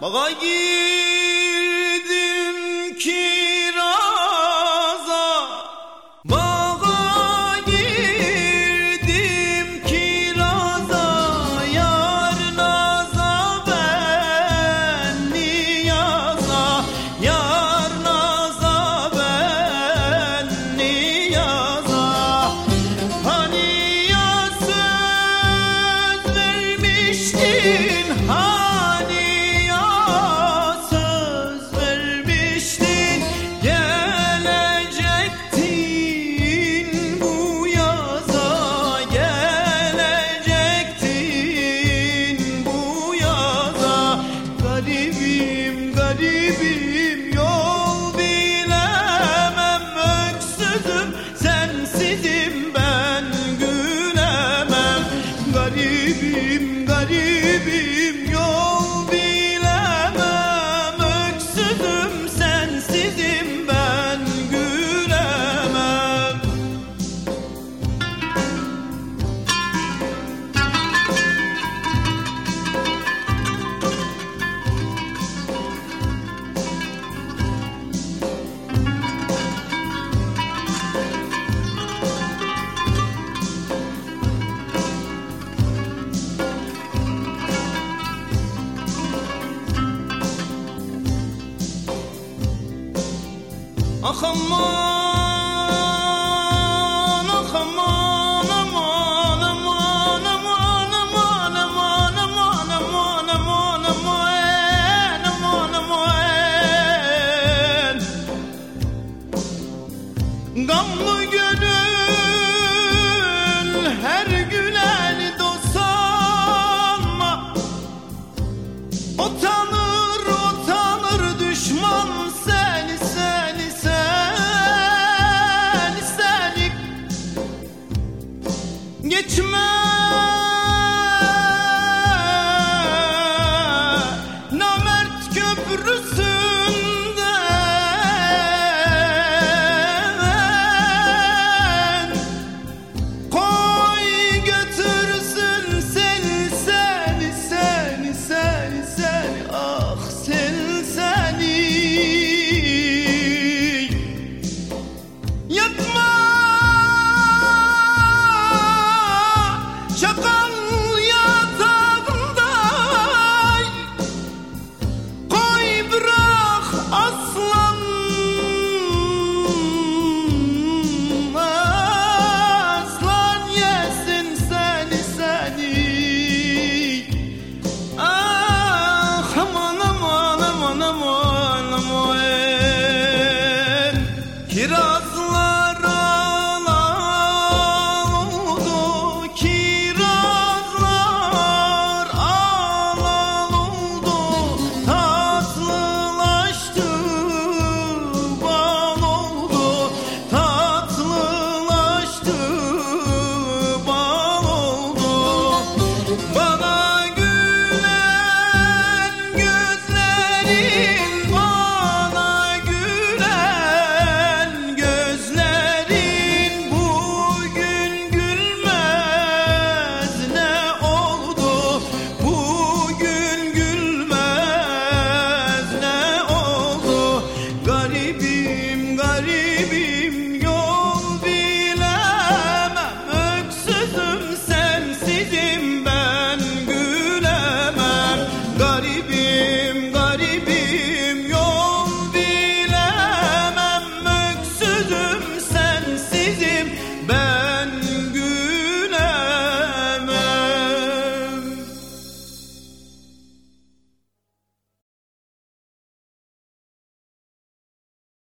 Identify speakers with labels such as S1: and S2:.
S1: 莫忘记。Ach, Mann.